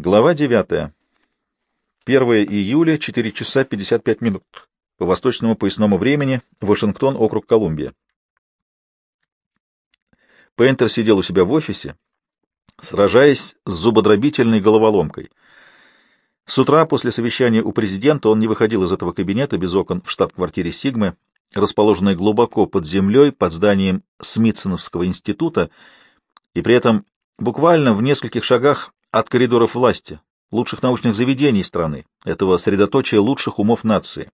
Глава 9. 1 июля, 4 часа 55 минут. По восточному поясному времени, Вашингтон, округ Колумбия. Пейнтер сидел у себя в офисе, сражаясь с зубодробительной головоломкой. С утра после совещания у президента он не выходил из этого кабинета без окон в штаб-квартире Сигмы, расположенной глубоко под землей под зданием Смитсоновского института, и при этом буквально в нескольких шагах от коридоров власти, лучших научных заведений страны, этого средоточия лучших умов нации.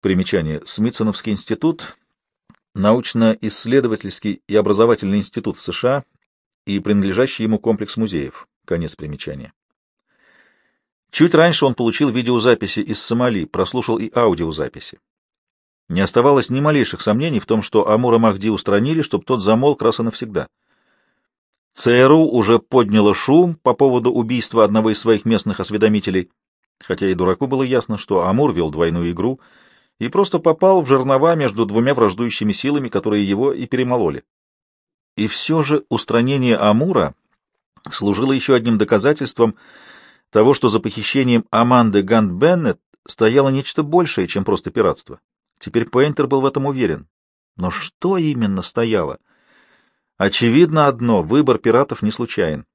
Примечание. Смитсоновский институт — научно-исследовательский и образовательный институт в США и принадлежащий ему комплекс музеев. Конец примечания. Чуть раньше он получил видеозаписи из Сомали, прослушал и аудиозаписи. Не оставалось ни малейших сомнений в том, что Амура Махди устранили, чтобы тот замолк раз и навсегда. ЦРУ уже подняло шум по поводу убийства одного из своих местных осведомителей, хотя и дураку было ясно, что Амур вел двойную игру и просто попал в жернова между двумя враждующими силами, которые его и перемололи. И все же устранение Амура служило еще одним доказательством того, что за похищением Аманды Гант Беннет стояло нечто большее, чем просто пиратство. Теперь Пейнтер был в этом уверен. Но что именно стояло? — Очевидно одно — выбор пиратов не случайен.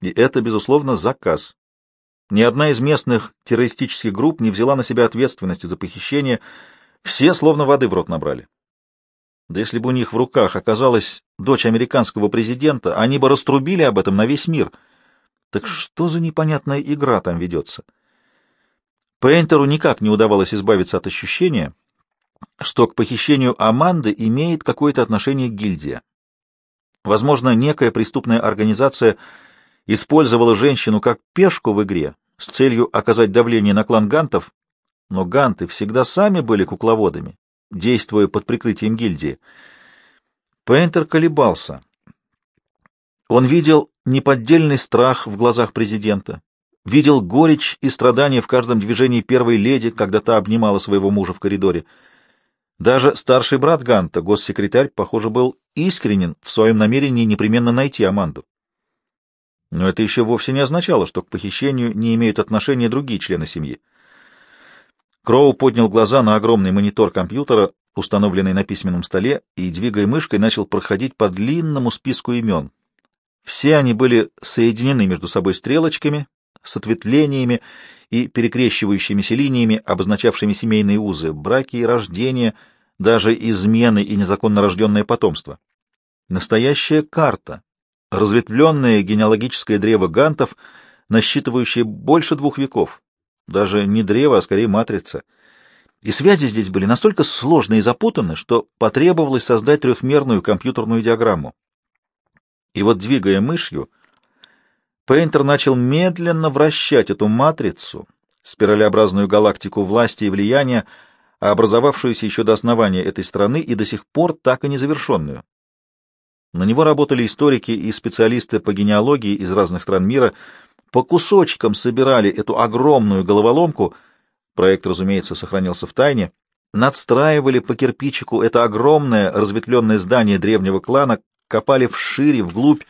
И это, безусловно, заказ. Ни одна из местных террористических групп не взяла на себя ответственности за похищение, все словно воды в рот набрали. Да если бы у них в руках оказалась дочь американского президента, они бы раструбили об этом на весь мир. Так что за непонятная игра там ведется? Пейнтеру никак не удавалось избавиться от ощущения, что к похищению Аманды имеет какое-то отношение гильдия. Возможно, некая преступная организация использовала женщину как пешку в игре с целью оказать давление на клан гантов, но ганты всегда сами были кукловодами, действуя под прикрытием гильдии. Пейнтер колебался. Он видел неподдельный страх в глазах президента, видел горечь и страдания в каждом движении первой леди, когда та обнимала своего мужа в коридоре — даже старший брат Ганта, госсекретарь, похоже, был искренен в своем намерении непременно найти Аманду. Но это еще вовсе не означало, что к похищению не имеют отношения другие члены семьи. Кроу поднял глаза на огромный монитор компьютера, установленный на письменном столе, и, двигая мышкой, начал проходить по длинному списку имен. Все они были соединены между собой стрелочками, с ответвлениями и перекрещивающимися линиями, обозначавшими семейные узы, браки и рождения, даже измены и незаконно рожденное потомство. Настоящая карта, разветвленное генеалогическое древо гантов, насчитывающее больше двух веков. Даже не древо, а скорее матрица. И связи здесь были настолько сложны и запутаны, что потребовалось создать трехмерную компьютерную диаграмму. И вот, двигая мышью, Пейнтер начал медленно вращать эту матрицу, спиралеобразную галактику власти и влияния, образовавшуюся еще до основания этой страны и до сих пор так и незавершенную. На него работали историки и специалисты по генеалогии из разных стран мира, по кусочкам собирали эту огромную головоломку, проект, разумеется, сохранился в тайне, надстраивали по кирпичику это огромное разветвленное здание древнего клана, копали вшире, вглубь,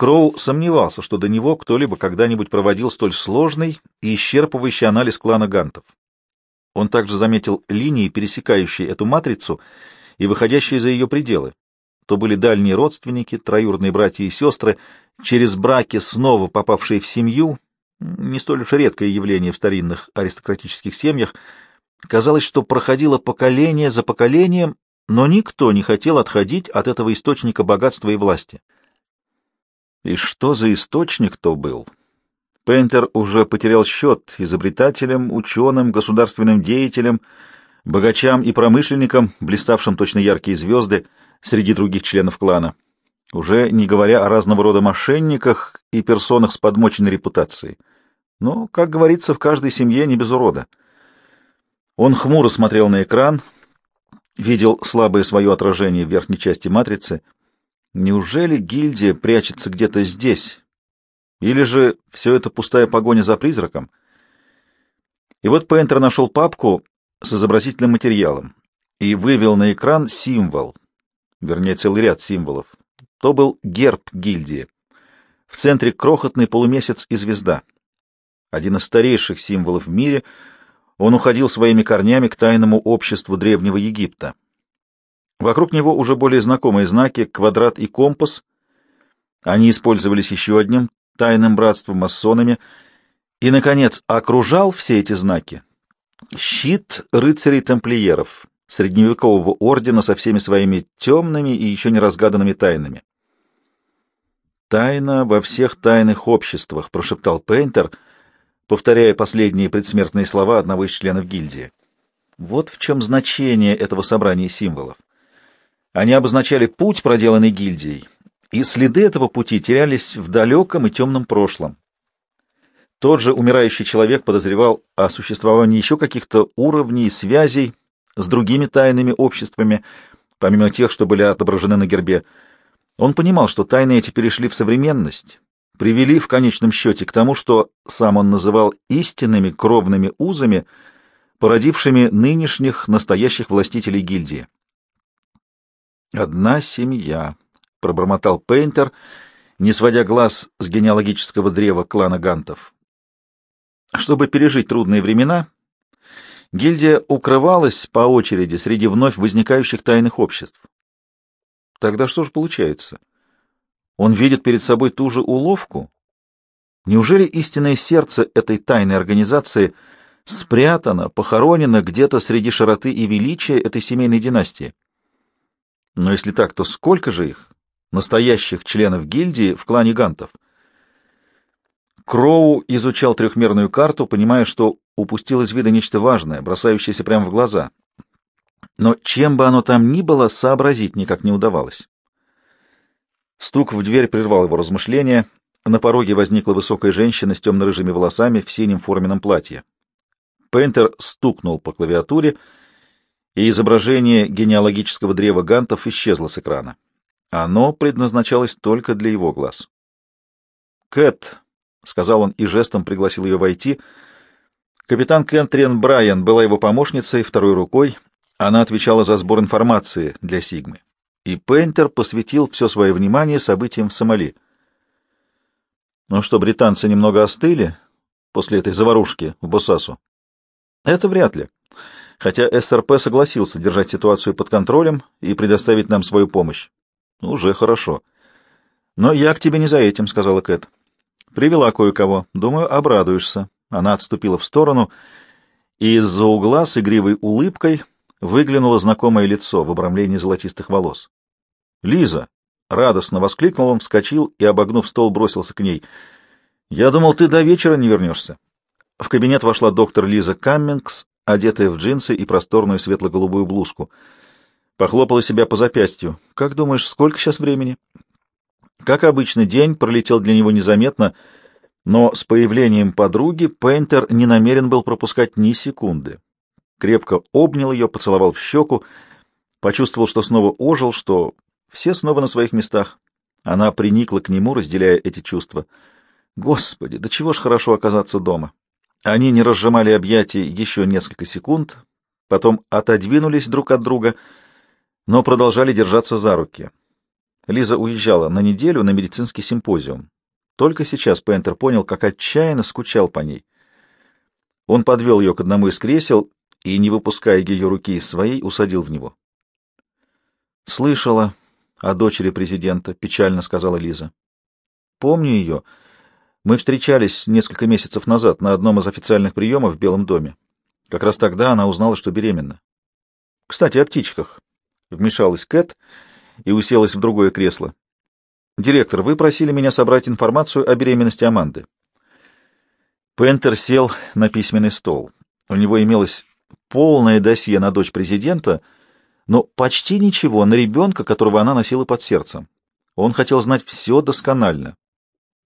Кроу сомневался, что до него кто-либо когда-нибудь проводил столь сложный и исчерпывающий анализ клана Гантов. Он также заметил линии, пересекающие эту матрицу и выходящие за ее пределы. То были дальние родственники, троюродные братья и сестры, через браки снова попавшие в семью, не столь уж редкое явление в старинных аристократических семьях. Казалось, что проходило поколение за поколением, но никто не хотел отходить от этого источника богатства и власти. И что за источник то был? Пейнтер уже потерял счет изобретателям, ученым, государственным деятелям, богачам и промышленникам, блиставшим точно яркие звезды среди других членов клана, уже не говоря о разного рода мошенниках и персонах с подмоченной репутацией. Но, как говорится, в каждой семье не без урода. Он хмуро смотрел на экран, видел слабое свое отражение в верхней части матрицы — Неужели гильдия прячется где-то здесь? Или же все это пустая погоня за призраком? И вот Пейнтер нашел папку с изобразительным материалом и вывел на экран символ, вернее, целый ряд символов. То был герб гильдии. В центре крохотный полумесяц и звезда. Один из старейших символов в мире, он уходил своими корнями к тайному обществу Древнего Египта. Вокруг него уже более знакомые знаки «квадрат» и «компас». Они использовались еще одним тайным братством масонами. И, наконец, окружал все эти знаки щит рыцарей-тамплиеров, средневекового ордена со всеми своими темными и еще не разгаданными тайнами. «Тайна во всех тайных обществах», — прошептал Пейнтер, повторяя последние предсмертные слова одного из членов гильдии. Вот в чем значение этого собрания символов. Они обозначали путь, проделанный гильдией, и следы этого пути терялись в далеком и темном прошлом. Тот же умирающий человек подозревал о существовании еще каких-то уровней и связей с другими тайными обществами, помимо тех, что были отображены на гербе. Он понимал, что тайны эти перешли в современность, привели в конечном счете к тому, что сам он называл истинными кровными узами, породившими нынешних настоящих властителей гильдии. «Одна семья», — пробормотал Пейнтер, не сводя глаз с генеалогического древа клана Гантов. Чтобы пережить трудные времена, гильдия укрывалась по очереди среди вновь возникающих тайных обществ. Тогда что же получается? Он видит перед собой ту же уловку? Неужели истинное сердце этой тайной организации спрятано, похоронено где-то среди широты и величия этой семейной династии? Но если так, то сколько же их, настоящих членов гильдии в клане Гантов? Кроу изучал трехмерную карту, понимая, что упустил из вида нечто важное, бросающееся прямо в глаза. Но чем бы оно там ни было, сообразить никак не удавалось. Стук в дверь прервал его размышления. На пороге возникла высокая женщина с темно-рыжими волосами в синем форменном платье. Пейнтер стукнул по клавиатуре, и изображение генеалогического древа гантов исчезло с экрана. Оно предназначалось только для его глаз. «Кэт», — сказал он и жестом пригласил ее войти. Капитан Кентрин Брайан была его помощницей, второй рукой. Она отвечала за сбор информации для Сигмы. И Пейнтер посвятил все свое внимание событиям в Сомали. Ну что, британцы немного остыли после этой заварушки в Босасу? Это вряд ли. Хотя СРП согласился держать ситуацию под контролем и предоставить нам свою помощь. Уже хорошо. Но я к тебе не за этим, — сказала Кэт. Привела кое-кого. Думаю, обрадуешься. Она отступила в сторону, и из-за угла с игривой улыбкой выглянуло знакомое лицо в обрамлении золотистых волос. «Лиза!» — радостно воскликнул он, вскочил и, обогнув стол, бросился к ней. «Я думал, ты до вечера не вернешься». В кабинет вошла доктор Лиза Каммингс, одетая в джинсы и просторную светло-голубую блузку. Похлопала себя по запястью. «Как думаешь, сколько сейчас времени?» Как обычно, день пролетел для него незаметно, но с появлением подруги Пейнтер не намерен был пропускать ни секунды. Крепко обнял ее, поцеловал в щеку, почувствовал, что снова ожил, что все снова на своих местах. Она приникла к нему, разделяя эти чувства. Господи, да чего ж хорошо оказаться дома. Они не разжимали объятий еще несколько секунд, потом отодвинулись друг от друга, но продолжали держаться за руки. Лиза уезжала на неделю на медицинский симпозиум. Только сейчас Пентер понял, как отчаянно скучал по ней. Он подвел ее к одному из кресел и, не выпуская ее руки из своей, усадил в него. «Слышала о дочери президента», — печально сказала Лиза. «Помню ее. Мы встречались несколько месяцев назад на одном из официальных приемов в Белом доме. Как раз тогда она узнала, что беременна. Кстати, о птичках». Вмешалась Кэт и уселась в другое кресло. «Директор, вы просили меня собрать информацию о беременности Аманды». Пентер сел на письменный стол. У него имелось полное досье на дочь президента, но почти ничего на ребенка, которого она носила под сердцем. Он хотел знать все досконально,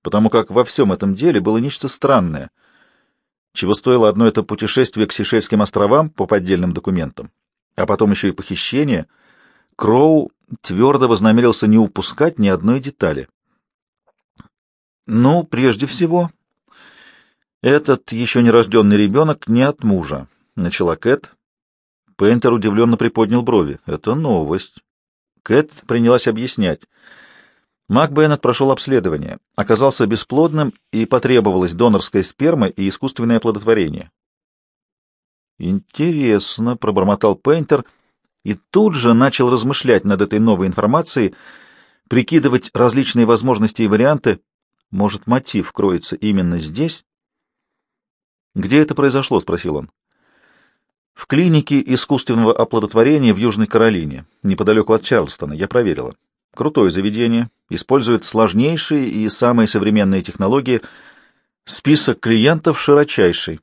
потому как во всем этом деле было нечто странное, чего стоило одно это путешествие к Сейшельским островам по поддельным документам, а потом еще и похищение. Кроу твердо вознамерился не упускать ни одной детали. Ну, прежде всего, этот еще нерожденный ребенок не от мужа, — начала Кэт. Пейнтер удивленно приподнял брови. Это новость. Кэт принялась объяснять. Мак Беннет прошел обследование, оказался бесплодным и потребовалась донорская сперма и искусственное оплодотворение. «Интересно», — пробормотал Пейнтер и тут же начал размышлять над этой новой информацией, прикидывать различные возможности и варианты. Может, мотив кроется именно здесь? «Где это произошло?» — спросил он. «В клинике искусственного оплодотворения в Южной Каролине, неподалеку от Чарльстона. Я проверила. Крутое заведение, использует сложнейшие и самые современные технологии. Список клиентов широчайший.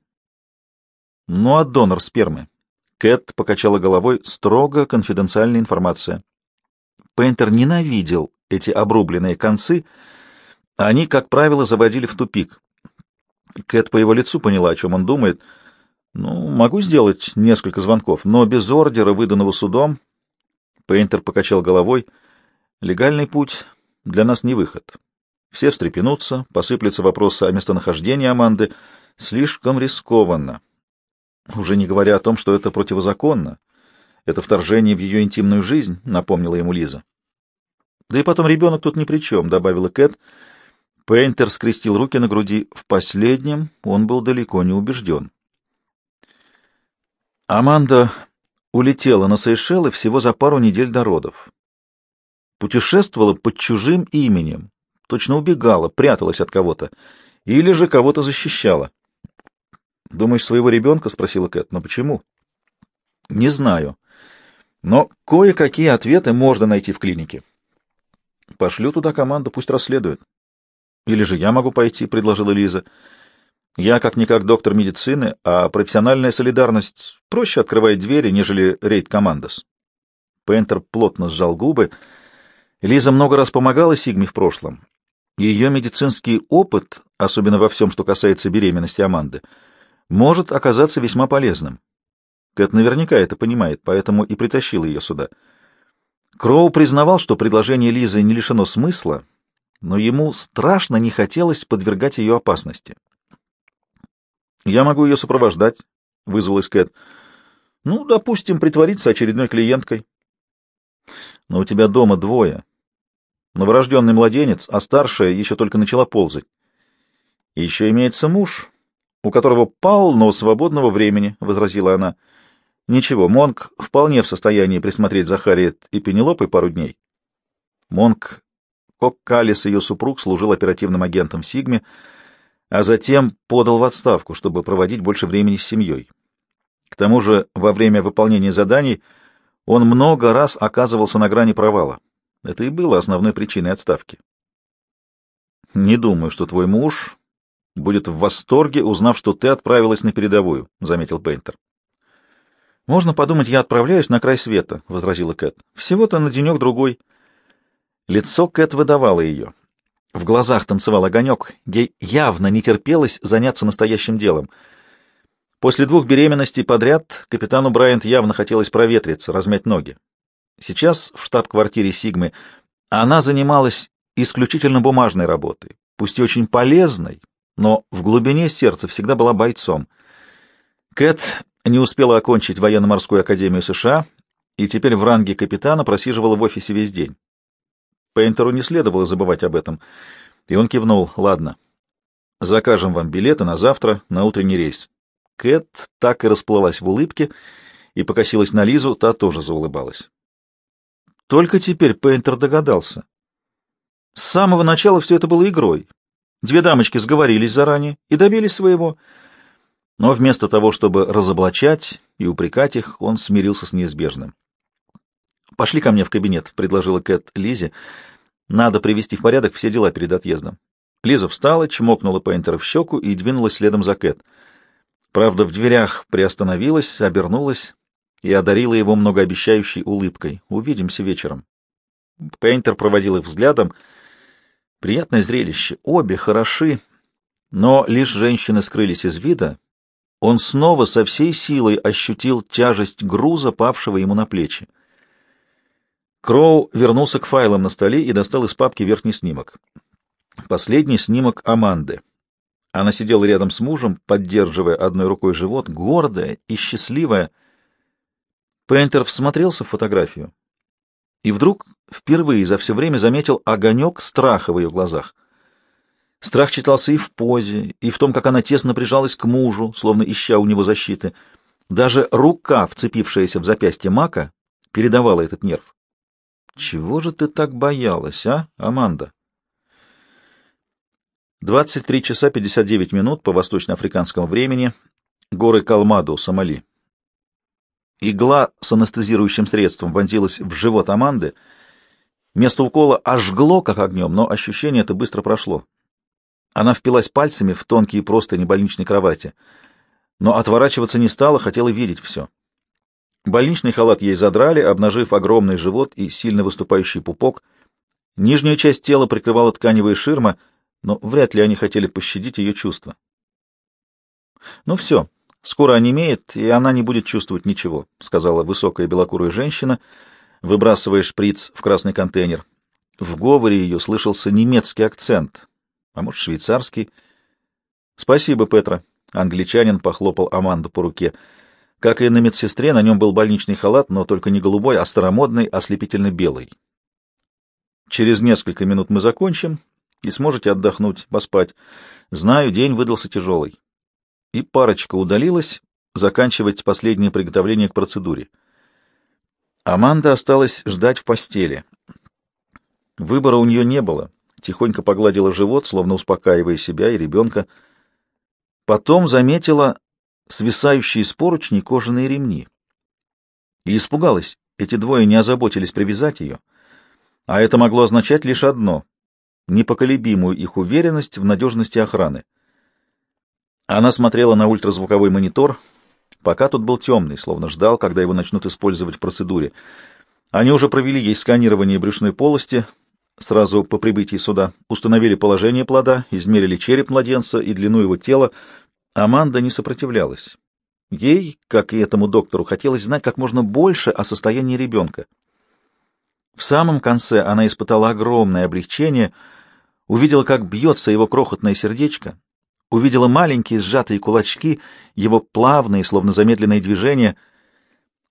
Ну а донор спермы? Кэт покачала головой. Строго конфиденциальная информация. Пейнтер ненавидел эти обрубленные концы. Они, как правило, заводили в тупик. Кэт по его лицу поняла, о чем он думает. «Ну, могу сделать несколько звонков, но без ордера, выданного судом...» Пейнтер покачал головой. «Легальный путь для нас не выход. Все встрепенутся, посыплются вопросы о местонахождении Аманды. Слишком рискованно. Уже не говоря о том, что это противозаконно. Это вторжение в ее интимную жизнь, напомнила ему Лиза. Да и потом ребенок тут ни при чем, добавила Кэт. Пейнтер скрестил руки на груди. В последнем он был далеко не убежден. Аманда улетела на Сейшелы всего за пару недель до родов. Путешествовала под чужим именем, точно убегала, пряталась от кого-то, или же кого-то защищала. «Думаешь, своего ребенка?» — спросила Кэт. «Но почему?» «Не знаю. Но кое-какие ответы можно найти в клинике. Пошлю туда команду, пусть расследует. Или же я могу пойти, — предложила Лиза. Я как-никак доктор медицины, а профессиональная солидарность проще открывает двери, нежели рейд командос. Пентер плотно сжал губы. Лиза много раз помогала Сигме в прошлом. Ее медицинский опыт, особенно во всем, что касается беременности Аманды, может оказаться весьма полезным. Кэт наверняка это понимает, поэтому и притащил ее сюда. Кроу признавал, что предложение Лизы не лишено смысла, но ему страшно не хотелось подвергать ее опасности. «Я могу ее сопровождать», — вызвалась Кэт. «Ну, допустим, притвориться очередной клиенткой». «Но у тебя дома двое. Новорожденный младенец, а старшая еще только начала ползать. И еще имеется муж, у которого полно свободного времени», — возразила она. «Ничего, Монк вполне в состоянии присмотреть за Харриет и Пенелопой пару дней». Монк Коккалис, ее супруг, служил оперативным агентом Сигме, а затем подал в отставку, чтобы проводить больше времени с семьей. К тому же во время выполнения заданий он много раз оказывался на грани провала. Это и было основной причиной отставки. «Не думаю, что твой муж будет в восторге, узнав, что ты отправилась на передовую», — заметил Пейнтер. «Можно подумать, я отправляюсь на край света», — возразила Кэт. «Всего-то на денек-другой». Лицо Кэт выдавало ее. В глазах танцевал огонек. Ей явно не терпелось заняться настоящим делом. После двух беременностей подряд капитану Брайант явно хотелось проветриться, размять ноги. Сейчас в штаб-квартире Сигмы она занималась исключительно бумажной работой, пусть и очень полезной, но в глубине сердца всегда была бойцом. Кэт не успела окончить военно-морскую академию США и теперь в ранге капитана просиживала в офисе весь день. Пейнтеру не следовало забывать об этом, и он кивнул. «Ладно, закажем вам билеты на завтра, на утренний рейс». Кэт так и расплылась в улыбке и покосилась на Лизу, та тоже заулыбалась. Только теперь Пейнтер догадался. С самого начала все это было игрой. Две дамочки сговорились заранее и добились своего. Но вместо того, чтобы разоблачать и упрекать их, он смирился с неизбежным. «Пошли ко мне в кабинет», — предложила Кэт Лизе. «Надо привести в порядок все дела перед отъездом». Лиза встала, чмокнула Пейнтера в щеку и двинулась следом за Кэт. Правда, в дверях приостановилась, обернулась и одарила его многообещающей улыбкой. «Увидимся вечером». Пейнтер проводил их взглядом. Приятное зрелище. Обе хороши, но лишь женщины скрылись из вида. Он снова со всей силой ощутил тяжесть груза, павшего ему на плечи. Кроу вернулся к файлам на столе и достал из папки верхний снимок. Последний снимок Аманды. Она сидела рядом с мужем, поддерживая одной рукой живот, гордая и счастливая. Пейнтер всмотрелся в фотографию и вдруг впервые за все время заметил огонек страха в ее глазах. Страх читался и в позе, и в том, как она тесно прижалась к мужу, словно ища у него защиты. Даже рука, вцепившаяся в запястье Мака, передавала этот нерв. «Чего же ты так боялась, а, Аманда?» 23 часа 59 минут по восточноафриканскому времени. Горы Калмаду, Сомали. Игла с анестезирующим средством вонзилась в живот Аманды. Место укола ожгло, как огнем, но ощущение это быстро прошло. Она впилась пальцами в тонкие простыни больничной кровати, но отворачиваться не стала, хотела видеть все. Больничный халат ей задрали, обнажив огромный живот и сильно выступающий пупок. Нижнюю часть тела прикрывала тканевая ширма, но вряд ли они хотели пощадить ее чувства. Ну все, скоро онемеет, и она не будет чувствовать ничего, — сказала высокая белокурая женщина, выбрасывая шприц в красный контейнер. В говоре ее слышался немецкий акцент, а может, швейцарский. — Спасибо, Петра. Англичанин похлопал Аманду по руке. Как и на медсестре, на нем был больничный халат, но только не голубой, а старомодный, ослепительно белый. Через несколько минут мы закончим, и сможете отдохнуть, поспать. Знаю, день выдался тяжелый. И парочка удалилась заканчивать последнее приготовление к процедуре. Аманда осталась ждать в постели. Выбора у нее не было тихонько погладила живот, словно успокаивая себя и ребенка. Потом заметила свисающие с поручней кожаные ремни. И испугалась, эти двое не озаботились привязать ее, а это могло означать лишь одно — непоколебимую их уверенность в надежности охраны. Она смотрела на ультразвуковой монитор, пока тут был темный, словно ждал, когда его начнут использовать в процедуре. Они уже провели ей сканирование брюшной полости — Сразу по прибытии суда установили положение плода, измерили череп младенца и длину его тела. Аманда не сопротивлялась. Ей, как и этому доктору, хотелось знать как можно больше о состоянии ребенка. В самом конце она испытала огромное облегчение, увидела, как бьется его крохотное сердечко, увидела маленькие сжатые кулачки, его плавные, словно замедленные движения.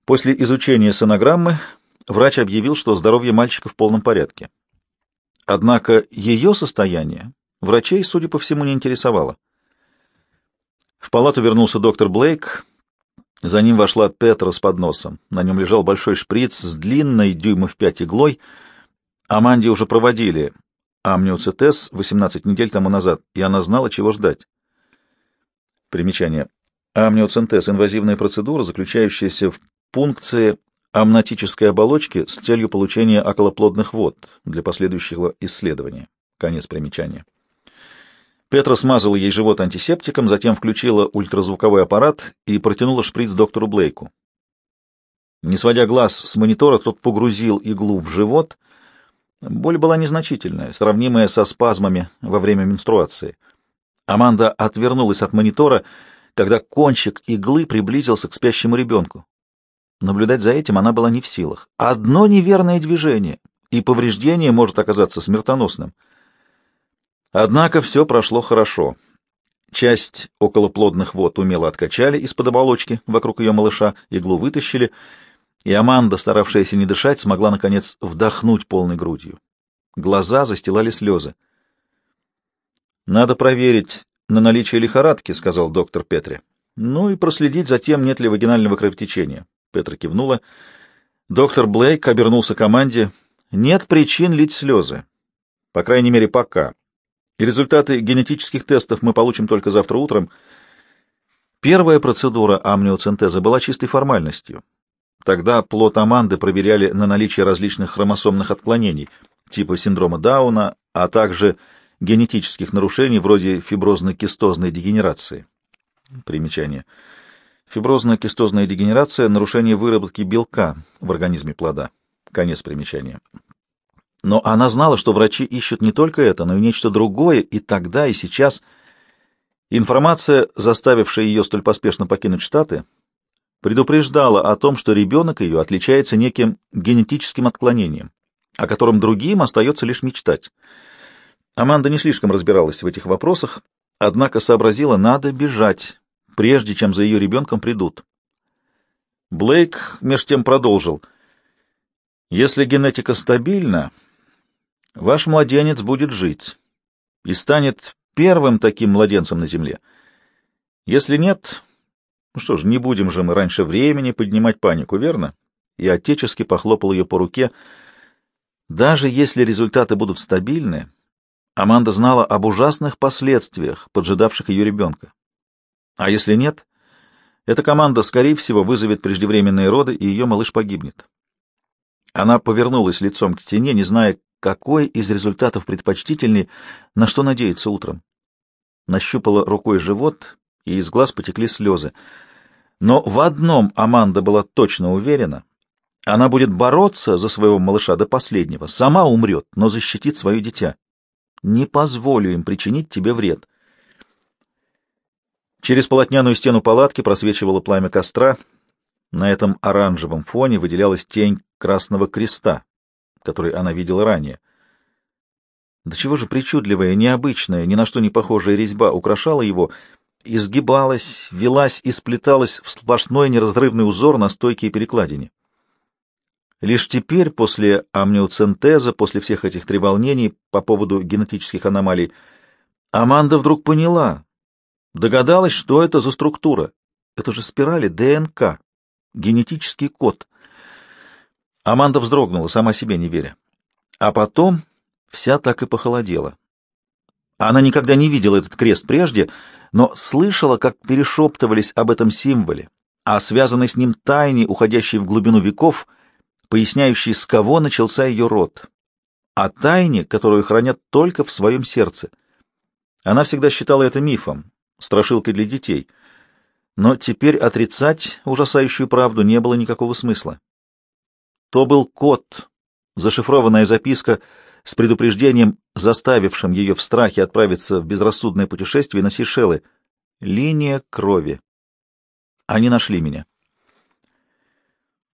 После изучения сонограммы врач объявил, что здоровье мальчика в полном порядке. Однако ее состояние врачей, судя по всему, не интересовало. В палату вернулся доктор Блейк. За ним вошла Петра с подносом. На нем лежал большой шприц с длинной дюймов пять иглой. Аманде уже проводили амниоцитез 18 недель тому назад, и она знала, чего ждать. Примечание. Амниоцентез — инвазивная процедура, заключающаяся в пункции амнотической оболочки с целью получения околоплодных вод для последующего исследования. Конец примечания. Петра смазала ей живот антисептиком, затем включила ультразвуковой аппарат и протянула шприц доктору Блейку. Не сводя глаз с монитора, тот погрузил иглу в живот. Боль была незначительная, сравнимая со спазмами во время менструации. Аманда отвернулась от монитора, когда кончик иглы приблизился к спящему ребенку. Наблюдать за этим она была не в силах. Одно неверное движение, и повреждение может оказаться смертоносным. Однако все прошло хорошо. Часть околоплодных вод умело откачали из-под оболочки вокруг ее малыша, иглу вытащили, и Аманда, старавшаяся не дышать, смогла, наконец, вдохнуть полной грудью. Глаза застилали слезы. «Надо проверить на наличие лихорадки», — сказал доктор Петре. «Ну и проследить за тем, нет ли вагинального кровотечения. Петра кивнула. Доктор Блейк обернулся к команде. Нет причин лить слезы. По крайней мере, пока. И результаты генетических тестов мы получим только завтра утром. Первая процедура амниоцентеза была чистой формальностью. Тогда плод Аманды проверяли на наличие различных хромосомных отклонений, типа синдрома Дауна, а также генетических нарушений вроде фиброзно-кистозной дегенерации. Примечание. Фиброзно-кистозная дегенерация – нарушение выработки белка в организме плода. Конец примечания. Но она знала, что врачи ищут не только это, но и нечто другое, и тогда, и сейчас. Информация, заставившая ее столь поспешно покинуть Штаты, предупреждала о том, что ребенок ее отличается неким генетическим отклонением, о котором другим остается лишь мечтать. Аманда не слишком разбиралась в этих вопросах, однако сообразила, надо бежать, прежде чем за ее ребенком придут. Блейк меж тем продолжил. Если генетика стабильна, ваш младенец будет жить и станет первым таким младенцем на Земле. Если нет, ну что ж, не будем же мы раньше времени поднимать панику, верно? И отечески похлопал ее по руке. Даже если результаты будут стабильны, Аманда знала об ужасных последствиях, поджидавших ее ребенка. А если нет, эта команда, скорее всего, вызовет преждевременные роды, и ее малыш погибнет. Она повернулась лицом к стене, не зная, какой из результатов предпочтительней, на что надеяться утром. Нащупала рукой живот, и из глаз потекли слезы. Но в одном Аманда была точно уверена. Она будет бороться за своего малыша до последнего, сама умрет, но защитит свое дитя. Не позволю им причинить тебе вред. Через полотняную стену палатки просвечивало пламя костра. На этом оранжевом фоне выделялась тень красного креста, который она видела ранее. До чего же причудливая, необычная, ни на что не похожая резьба украшала его, изгибалась, велась и сплеталась в сплошной неразрывный узор на стойке и перекладине. Лишь теперь, после амниоцентеза, после всех этих треволнений по поводу генетических аномалий, Аманда вдруг поняла, догадалась, что это за структура. Это же спирали ДНК, генетический код. Аманда вздрогнула, сама себе не веря. А потом вся так и похолодела. Она никогда не видела этот крест прежде, но слышала, как перешептывались об этом символе, о связанной с ним тайне, уходящей в глубину веков — поясняющий, с кого начался ее род, о тайне, которую хранят только в своем сердце. Она всегда считала это мифом, страшилкой для детей, но теперь отрицать ужасающую правду не было никакого смысла. То был код, зашифрованная записка с предупреждением, заставившим ее в страхе отправиться в безрассудное путешествие на Сейшелы. Линия крови. Они нашли меня.